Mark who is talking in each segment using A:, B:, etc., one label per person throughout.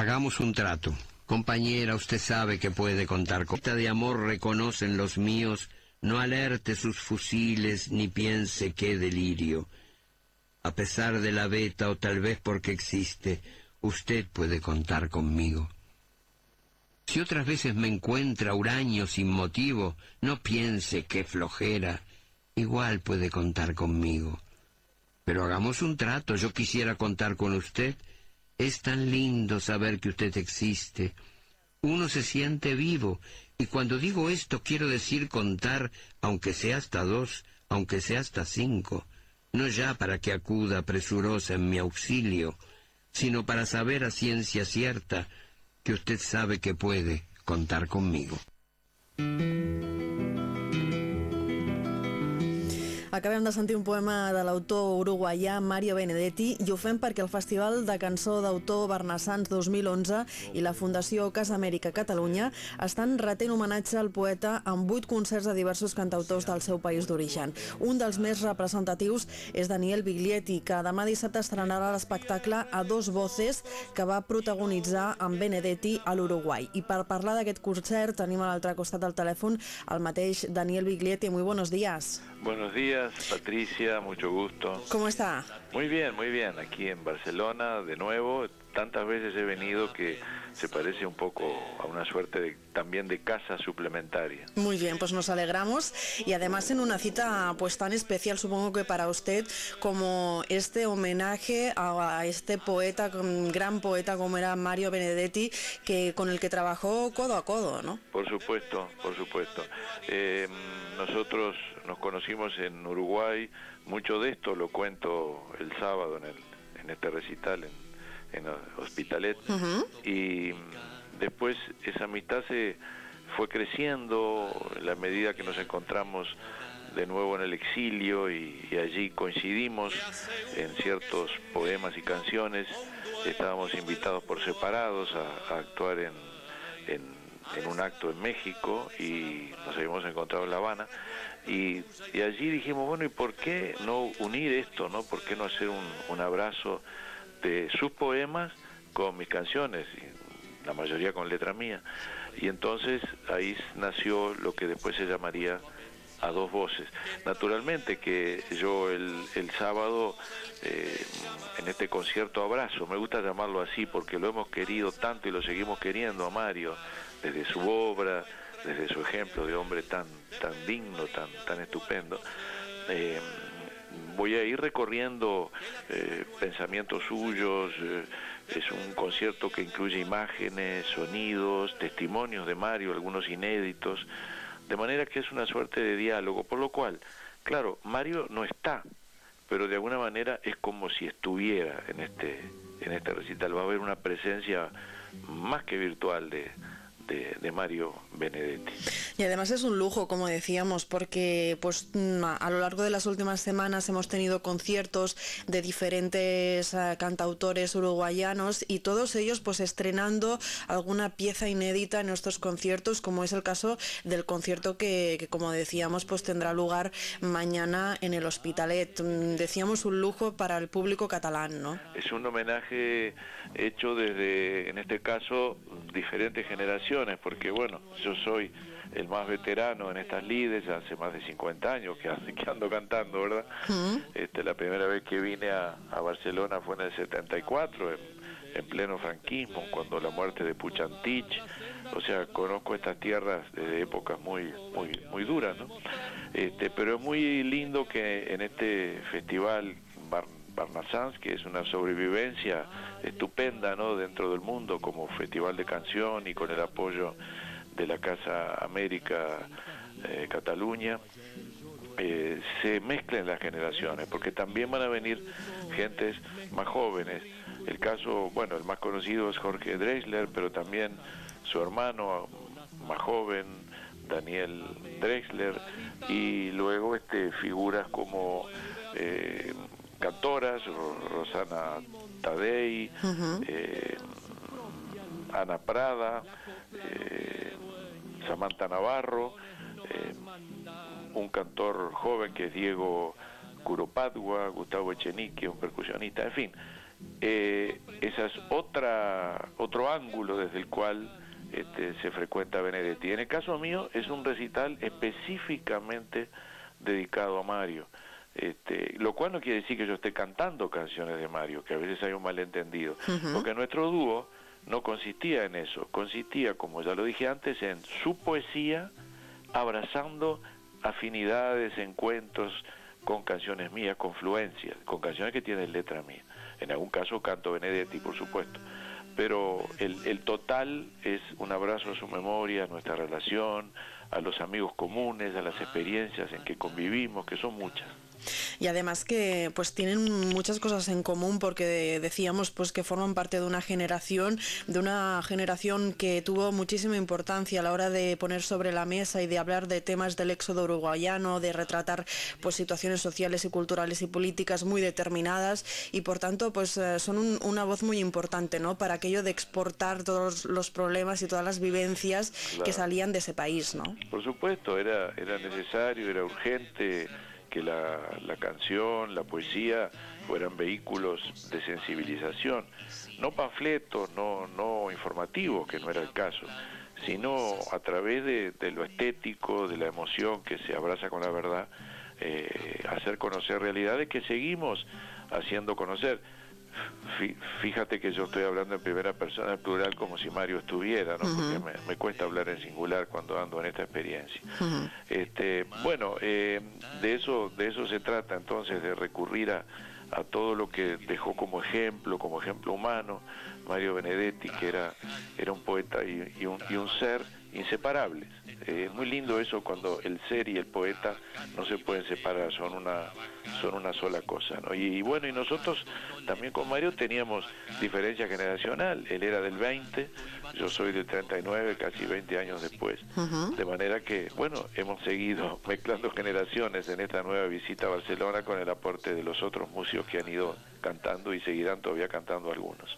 A: Hagamos un trato. Compañera, usted sabe que puede contar con... de amor reconocen los míos, no alerte sus fusiles ni piense qué delirio. A pesar de la beta o tal vez porque existe, usted puede contar conmigo. Si otras veces me encuentra huraño sin motivo, no piense qué flojera, igual puede contar conmigo. Pero hagamos un trato, yo quisiera contar con usted. Es tan lindo saber que usted existe. Uno se siente vivo, y cuando digo esto quiero decir contar, aunque sea hasta dos, aunque sea hasta cinco, no ya para que acuda presurosa en mi auxilio, sino para saber a ciencia cierta que usted sabe que puede contar conmigo.
B: Acabem de sentir un poema de l'autor uruguaià Mario Benedetti i ho fem perquè el Festival de Cançó d'Autor Bernassans 2011 i la Fundació Casa Amèrica Catalunya estan retent homenatge al poeta amb vuit concerts de diversos cantautors del seu país d'origen. Un dels més representatius és Daniel Biglietti, que demà dissabte estrenarà l'espectacle A dos voces que va protagonitzar amb Benedetti a l'Uruguai. I per parlar d'aquest concert tenim a l'altre costat del telèfon el mateix Daniel Biglietti. Muy buenos días.
C: Buenos días. Patricia, mucho gusto.
B: ¿Cómo está?
C: Muy bien, muy bien, aquí en Barcelona de nuevo. Tantas veces he venido que se parece un poco a una suerte de, también de casa suplementaria.
B: Muy bien, pues nos alegramos y además en una cita pues tan especial supongo que para usted como este homenaje a, este poeta, gran poeta como era Mario Benedetti, que con el que trabajó codo a codo, ¿no?
C: Por supuesto, por supuesto. Eh, nosotros nos conocimos en Uruguay, mucho de esto lo cuento el sábado en, el, en este recital en, en Hospitalet, y después esa amistad se fue creciendo en la medida que nos encontramos de nuevo en el exilio y, allí coincidimos en ciertos poemas y canciones, estábamos invitados por separados a, actuar en, en un acto en México y nos habíamos encontrado en La Habana. Y, allí dijimos, bueno, ¿y por qué no unir esto, no? ¿Por qué no hacer un, abrazo sus poemas con mis canciones? la mayoría con letra mía. Y entonces ahí nació lo que después se llamaría a dos voces. Naturalmente que yo el, el sábado eh, en este concierto abrazo, me gusta llamarlo así porque lo hemos querido tanto y lo seguimos queriendo a Mario, desde su obra, desde su ejemplo de hombre tan, tan digno, tan, tan estupendo. Eh, voy a ir recorriendo eh, pensamientos suyos, eh, es un concierto que incluye imágenes, sonidos, testimonios de Mario, algunos inéditos, de manera que es una suerte de diálogo, por lo cual, claro, Mario no está, pero de alguna manera es como si estuviera en este, en este recital, va a haber una presencia más que virtual de, de, Mario Benedetti.
B: Y además es un lujo, como decíamos, porque pues mm, a lo largo de las últimas semanas hemos tenido conciertos de diferentes eh, cantautores uruguayanos y todos ellos pues estrenando alguna pieza inédita en nuestros conciertos, como es el caso del concierto que, como decíamos pues tendrá lugar mañana en el Hospitalet. Mm, decíamos un lujo para el público catalán, ¿no?
C: Es un homenaje hecho desde, en este caso, diferentes generaciones porque bueno, yo soy el más veterano en estas lides, hace más de 50 años que, ando cantando, ¿verdad? este, la primera vez que vine a, Barcelona fue en el 74, en, pleno franquismo, cuando la muerte de Puchantich, o sea, conozco estas tierras desde épocas muy, muy, muy duras, ¿no? Este, pero es muy lindo que en este festival Barnassans, que es una sobrevivencia estupenda ¿no? dentro del mundo como festival de canción y con el apoyo de la Casa América eh, Cataluña, eh, se mezclen las generaciones, porque también van a venir gentes más jóvenes. El caso, bueno, el más conocido es Jorge Drexler, pero también su hermano más joven, Daniel Drexler, y luego este figuras como eh, cantoras, Rosana Tadei, eh, Ana Prada, eh, Samantha Navarro, eh, un cantor joven que es Diego Curopadua, Gustavo Echenique, un percusionista, en fin, eh, ese es otra, otro ángulo desde el cual este, se frecuenta Benedetti. En el caso mío es un recital específicamente dedicado a Mario. Este, lo cual no quiere decir que yo esté cantando canciones de Mario, que a veces hay un malentendido, porque nuestro dúo no consistía en eso, consistía, como ya lo dije antes, en su poesía abrazando afinidades, encuentros con canciones mías, confluencias, con canciones que tienen letra mía. En algún caso canto Benedetti, por supuesto. Pero el, el total es un abrazo a su memoria, a nuestra relación, a los amigos comunes, a las experiencias en que convivimos, que son muchas
B: y además que pues tienen muchas cosas en común porque decíamos pues que forman parte de una generación, de una generación que tuvo muchísima importancia a la hora de poner sobre la mesa y de hablar de temas del éxodo uruguayano, de retratar pues situaciones sociales y culturales y políticas muy determinadas y por tanto pues eh, son una voz muy importante, ¿no? Para aquello de exportar todos los problemas y todas las vivencias que salían de ese país, ¿no?
C: Por supuesto, era era necesario, era urgente que la, la canción, la poesía fueran vehículos de sensibilización, no panfletos, no, no informativos, que no era el caso, sino a través de, lo estético, de la emoción que se abraza con la verdad, eh, hacer conocer realidades que seguimos haciendo conocer fíjate que yo estoy hablando en primera persona plural como si Mario estuviera, ¿no? Porque me, cuesta hablar en singular cuando ando en esta experiencia. este, bueno, eh, de eso de eso se trata entonces de recurrir a, a todo lo que dejó como ejemplo, como ejemplo humano, Mario Benedetti, que era, era un poeta y, un, y un ser inseparables. Eh, es muy lindo eso cuando el ser y el poeta no se pueden separar, son una, son una sola cosa. ¿no? Y, bueno, y nosotros también con Mario teníamos diferencia generacional. Él era del 20, yo soy del 39, casi 20 años después. De manera que, bueno, hemos seguido mezclando generaciones en esta nueva visita a Barcelona con el aporte de los otros músicos que han ido cantando y seguirán todavía cantando algunos.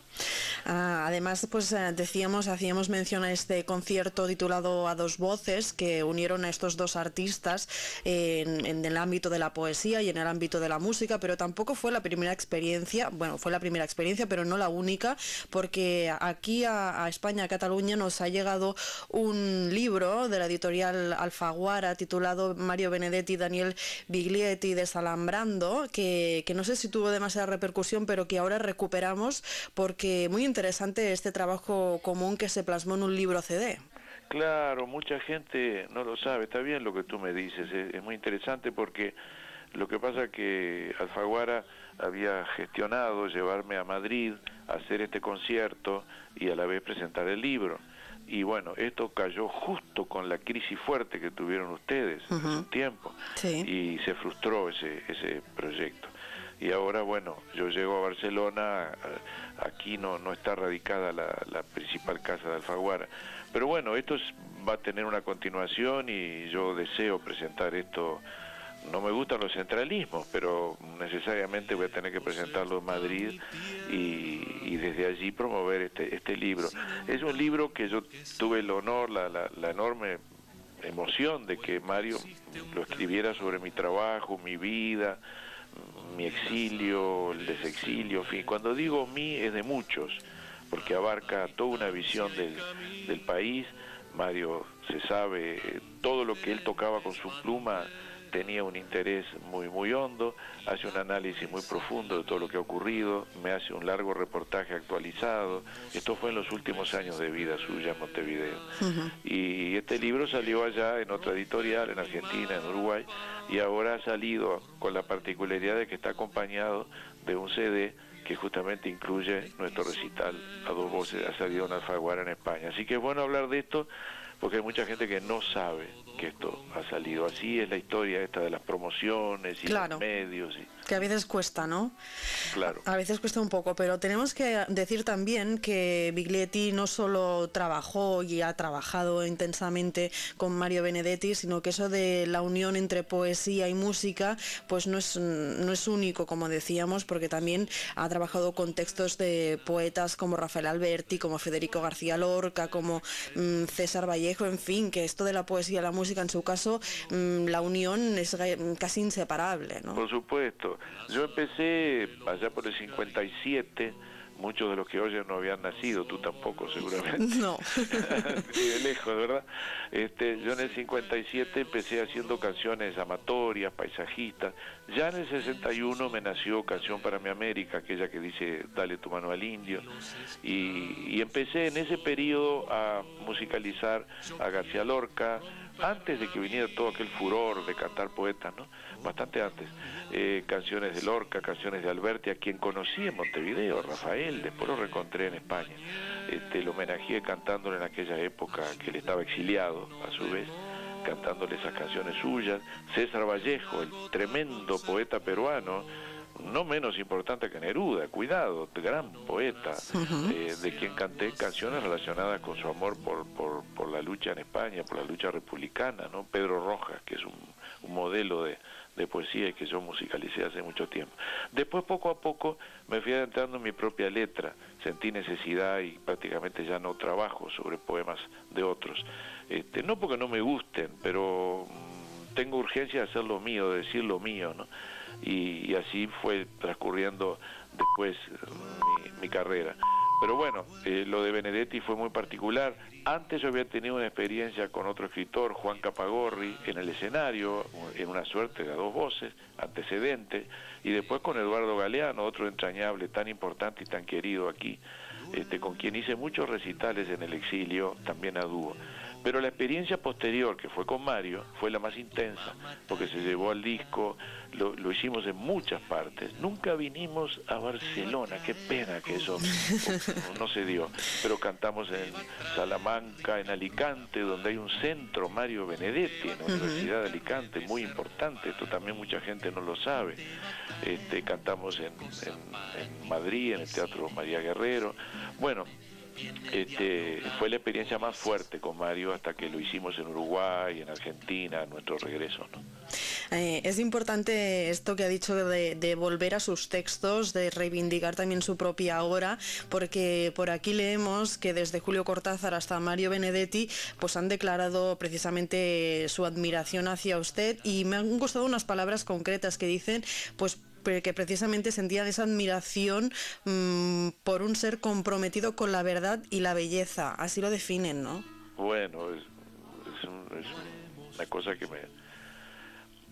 B: Ah, además, pues eh, decíamos, hacíamos mención a este concierto titulado A dos voces que unieron a estos dos artistas en, el ámbito de la poesía y en el ámbito de la música, pero tampoco fue la primera experiencia, bueno, fue la primera experiencia, pero no la única, porque aquí a, España, a Cataluña, nos ha llegado un libro de la editorial Alfaguara titulado Mario Benedetti Daniel Biglietti Desalambrando, que, que no sé si tuvo demasiada repercusión, pero que ahora recuperamos porque muy interesante este trabajo común que se plasmó en un libro CD.
C: Claro, mucha gente no lo sabe, está bien lo que tú me dices, es, muy interesante porque lo que pasa que Alfaguara había gestionado llevarme a Madrid a hacer este concierto y a la vez presentar el libro. Y bueno, esto cayó justo con la crisis fuerte que tuvieron ustedes hace un tiempo y se frustró ese, ese proyecto y ahora bueno yo llego a Barcelona aquí no no está radicada la, principal casa de Alfaguara pero bueno esto va a tener una continuación y yo deseo presentar esto no me gustan los centralismos, pero necesariamente voy a tener que presentarlo en Madrid y, desde allí promover este, este libro. Es un libro que yo tuve el honor, la, la enorme emoción de que Mario lo escribiera sobre mi trabajo, mi vida, mi exilio, el desexilio, en fin. Cuando digo mi es de muchos, porque abarca toda una visión del, del país. Mario se sabe todo lo que él tocaba con su pluma tenía un interés muy muy hondo, hace un análisis muy profundo de todo lo que ha ocurrido, me hace un largo reportaje actualizado. Esto fue en los últimos años de vida suya en Montevideo. Y este libro salió allá en otra editorial, en Argentina, en Uruguay, y ahora ha salido con la particularidad de que está acompañado de un CD que justamente incluye nuestro recital a dos voces, ha salido en Alfaguara en España. Así que es bueno hablar de esto porque hay mucha gente que no sabe que esto ha salido. Así es la historia esta de las promociones y los medios. Y...
B: Que a veces cuesta, ¿no?
C: Claro.
B: A veces cuesta un poco, pero tenemos que decir también que Biglietti no solo trabajó y ha trabajado intensamente con Mario Benedetti, sino que eso de la unión entre poesía y música, pues no es, no es único, como decíamos, porque también ha trabajado con textos de poetas como Rafael Alberti, como Federico García Lorca, como mm, César Vallejo, en fin, que esto de la poesía y la música, en su caso, mm, la unión es casi inseparable, ¿no?
C: Por supuesto. yo empecé allá por el 57 muchos de los que oyen no habían nacido, tú tampoco seguramente.
B: No.
C: De lejos, ¿verdad? Este, yo en el 57 empecé haciendo canciones amatorias, paisajistas. Ya en el 61 me nació Canción para mi América, aquella que dice Dale tu mano al indio. Y, y empecé en ese periodo a musicalizar a García Lorca, antes de que viniera todo aquel furor de cantar poetas, ¿no? Bastante antes. Eh, canciones de Lorca, canciones de Alberti, a quien conocí en Montevideo, Rafael, después lo reencontré en España. Este, lo homenajeé cantándole en aquella época que él estaba exiliado, a su vez, cantándole esas canciones suyas. César Vallejo, el tremendo poeta peruano, no menos importante que Neruda, cuidado, gran poeta, eh, de quien canté canciones relacionadas con su amor por, por, por, la lucha en España, por la lucha republicana, ¿no? Pedro Rojas, que es un, un modelo de, de poesía y que yo musicalicé hace mucho tiempo. Después, poco a poco, me fui adentrando en mi propia letra, sentí necesidad y prácticamente ya no trabajo sobre poemas de otros. Este, no porque no me gusten, pero mm, tengo urgencia de hacer lo mío, de decir lo mío, ¿no? Y, así fue transcurriendo después mi, mi carrera. Pero bueno, eh, lo de Benedetti fue muy particular. Antes yo había tenido una experiencia con otro escritor, Juan Capagorri, en el escenario, en una suerte de dos voces, antecedente, y después con Eduardo Galeano, otro entrañable, tan importante y tan querido aquí, este, con quien hice muchos recitales en el exilio, también a dúo. Pero la experiencia posterior, que fue con Mario, fue la más intensa, porque se llevó al disco, lo, lo, hicimos en muchas partes. Nunca vinimos a Barcelona, qué pena que eso no se dio. Pero cantamos en Salamanca, en Alicante, donde hay un centro Mario Benedetti, en la Universidad de Alicante, muy importante, esto también mucha gente no lo sabe. Este, cantamos en, en, en Madrid, en el Teatro María Guerrero. Bueno, este, fue la experiencia más fuerte con Mario hasta que lo hicimos en Uruguay, en Argentina, nuestro regreso.
B: Eh, es importante esto que ha dicho de, de, volver a sus textos, de reivindicar también su propia obra, porque por aquí leemos que desde Julio Cortázar hasta Mario Benedetti pues han declarado precisamente su admiración hacia usted y me han gustado unas palabras concretas que dicen pues que precisamente sentían esa admiración mmm, por un ser comprometido con la verdad y la belleza. Así lo definen, ¿no?
C: Bueno, es, un, es una cosa que me,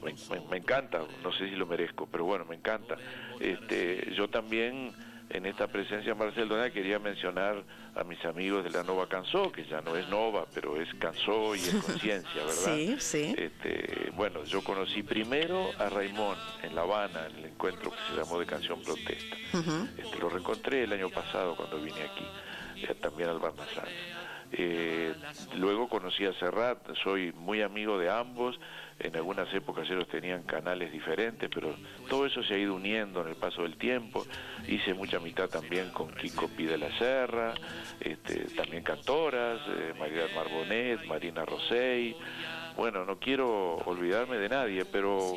C: me, me, encanta, no sé si lo merezco, pero bueno, me encanta. Este, yo también en esta presencia Marcel quería mencionar a mis amigos de la Nova Cansó, que ya no es Nova, pero es Cansó y es conciencia, ¿verdad?
B: Sí, sí.
C: Este, bueno, yo conocí primero a Raimón en La Habana, en el encuentro que se llamó de Canción Protesta. Uh -huh. este, lo reencontré el año pasado cuando vine aquí, eh, también al Barnasán. Eh, luego conocí a Serrat, soy muy amigo de ambos, en algunas épocas ellos tenían canales diferentes, pero todo eso se ha ido uniendo en el paso del tiempo. Hice mucha amistad también con Kiko Pide la Serra, este, también cantoras, eh, María Marbonet, Marina Rosey. Bueno, no quiero olvidarme de nadie, pero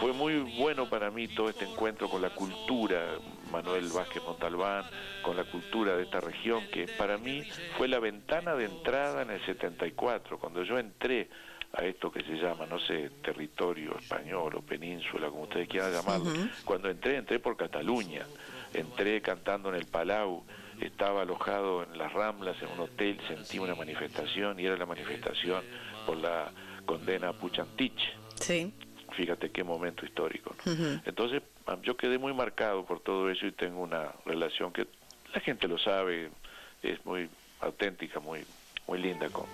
C: fue muy bueno para mí todo este encuentro con la cultura, Manuel Vázquez Montalbán, con la cultura de esta región, que para mí fue la ventana de entrada en el 74, cuando yo entré a esto que se llama, no sé, territorio español o península, como ustedes quieran llamarlo. Uh -huh. Cuando entré, entré por Cataluña, entré cantando en el Palau, estaba alojado en las Ramblas, en un hotel, sentí una manifestación y era la manifestación por la condena a Puchantich.
B: Sí.
C: Fíjate qué momento histórico. ¿no? Uh -huh. Entonces, yo quedé muy marcado por todo eso y tengo una relación que la gente lo sabe, es muy auténtica, muy, muy linda con,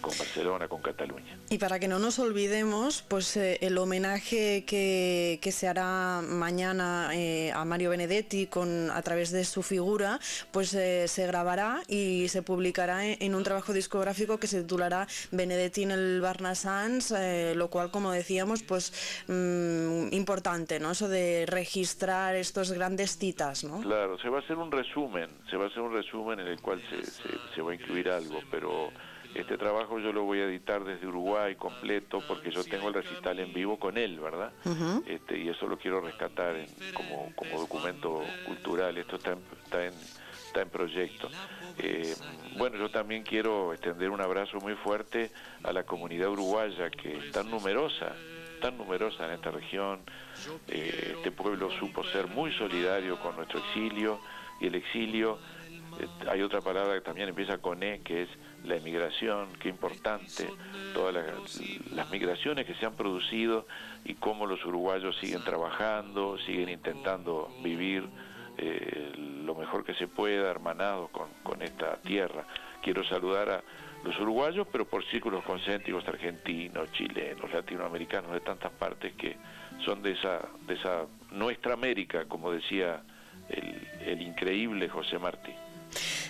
C: con Barcelona, con Cataluña.
B: Y para que no nos olvidemos, pues eh, el homenaje que, que, se hará mañana eh, a Mario Benedetti con, a través de su figura, pues eh, se grabará y se publicará en, en, un trabajo discográfico que se titulará Benedetti en el Barnasans, eh, lo cual, como decíamos, pues mmm, importante, ¿no? Eso de registrar estos grandes citas, ¿no?
C: Claro, se va a hacer un resumen, se va a hacer un resumen en el cual se, se, se va a incluir algo, pero este trabajo yo lo voy a editar desde Uruguay completo porque yo tengo el recital en vivo con él, ¿verdad? Uh -huh. este, y eso lo quiero rescatar en, como, como documento cultural. Esto está en, está en, está en proyecto. Eh, bueno, yo también quiero extender un abrazo muy fuerte a la comunidad uruguaya que es tan numerosa tan numerosas en esta región. Eh, este pueblo supo ser muy solidario con nuestro exilio y el exilio, eh, hay otra palabra que también empieza con E, que es la emigración, qué importante, todas las, migraciones que se han producido y cómo los uruguayos siguen trabajando, siguen intentando vivir eh, lo mejor que se pueda, hermanados con, con esta tierra. Quiero saludar a los uruguayos, pero por círculos concéntricos argentinos, chilenos, latinoamericanos, de tantas partes que son de esa, de esa nuestra América, como decía el, el increíble José Martí.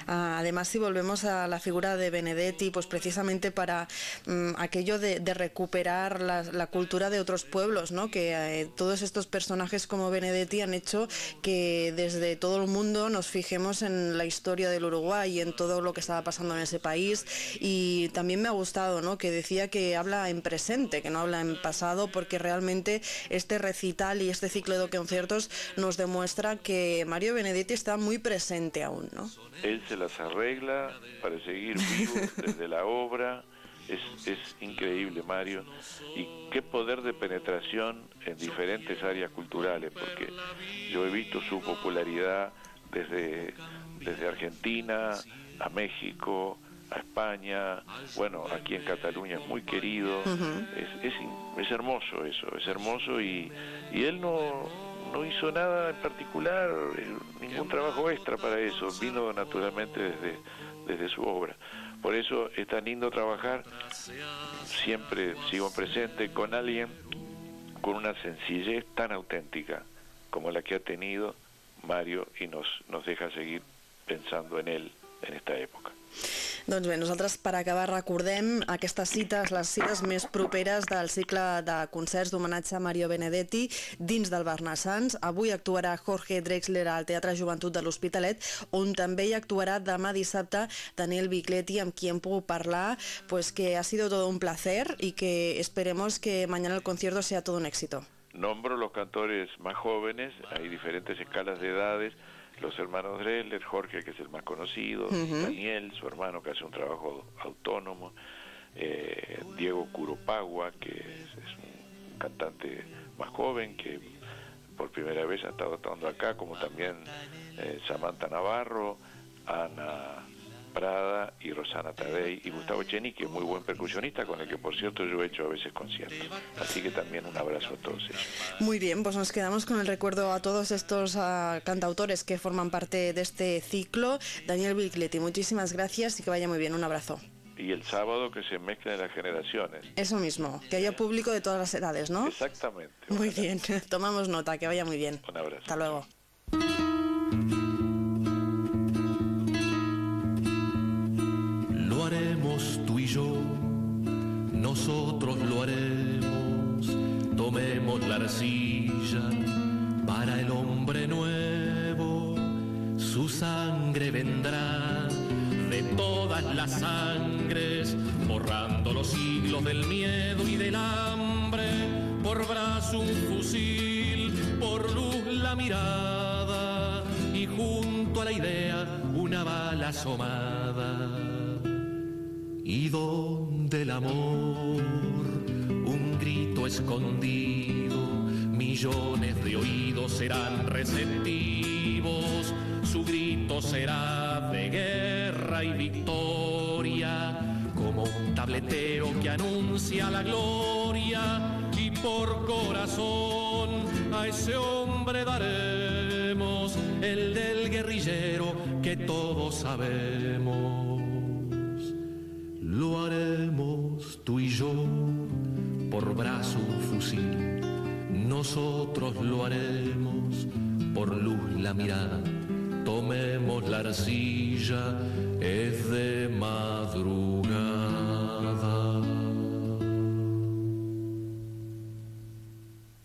B: Ah, además, si volvemos a la figura de Benedetti, pues precisamente para mm, aquello de, recuperar la, cultura de otros pueblos, ¿no? que eh, todos estos personajes como Benedetti han hecho que desde todo el mundo nos fijemos en la historia del Uruguay y en todo lo que estaba pasando en ese país. Y también me ha gustado ¿no? que decía que habla en presente, que no habla en pasado, porque realmente este recital y este ciclo de conciertos nos demuestra que Mario Benedetti está muy presente aún. ¿no?
C: Las arregla para seguir vivo desde la obra. Es, es increíble, Mario. Y qué poder de penetración en diferentes áreas culturales, porque yo he visto su popularidad desde, desde Argentina a México, a España, bueno, aquí en Cataluña es muy querido, es, es, es, hermoso eso, es hermoso y, y él no, no hizo nada en particular, eh, ningún trabajo extra para eso, vino naturalmente desde, desde su obra. Por eso es tan lindo trabajar, siempre sigo presente con alguien con una sencillez tan auténtica como la que ha tenido Mario y nos, nos deja seguir pensando en él en esta época.
B: Doncs bé, nosaltres per acabar recordem aquestes cites, les cites més properes del cicle de concerts d'homenatge a Mario Benedetti dins del Barnassans. Avui actuarà Jorge Drexler al Teatre Joventut de l'Hospitalet, on també hi actuarà demà dissabte Daniel Bicletti, amb qui hem pogut parlar, pues que ha sido todo un placer y que esperemos que mañana el concierto sea todo un éxito.
C: Nombro los cantores más jóvenes, hay diferentes escalas de edades, los hermanos Drexler, Jorge, que es el más conocido, Daniel, su hermano, que hace un trabajo autónomo, eh, Diego Curopagua, que es, un cantante más joven, que por primera vez ha estado actuando acá, como también eh, Samantha Navarro, Ana Prada y Rosana Tadei y Gustavo Chenique, muy buen percusionista con el que por cierto yo he hecho a veces conciertos. Así que también un abrazo a todos ellos.
B: Muy bien, pues nos quedamos con el recuerdo a todos estos uh, cantautores que forman parte de este ciclo. Daniel Vilcletti, muchísimas gracias y que vaya muy bien. Un abrazo.
C: Y el sábado que se mezclen las generaciones.
B: Eso mismo, que haya público de todas las edades, ¿no?
C: Exactamente.
B: Muy bien, tomamos nota, que vaya muy bien.
C: Un abrazo.
B: Hasta luego.
D: Sangre vendrá de todas las sangres, borrando los siglos del miedo y del hambre, por brazo un fusil, por luz la mirada y junto a la idea una bala asomada. Y donde el amor, un grito escondido, millones de oídos serán receptivos, su grito será de guerra y victoria, como un tabletero que anuncia la gloria, y por corazón a ese hombre daremos el del guerrillero que todos sabemos lo haremos tú y yo por brazo fusil. Nosotros lo haremos por luz la mirada. το μέμο λαρσίζα εδε μαδρού.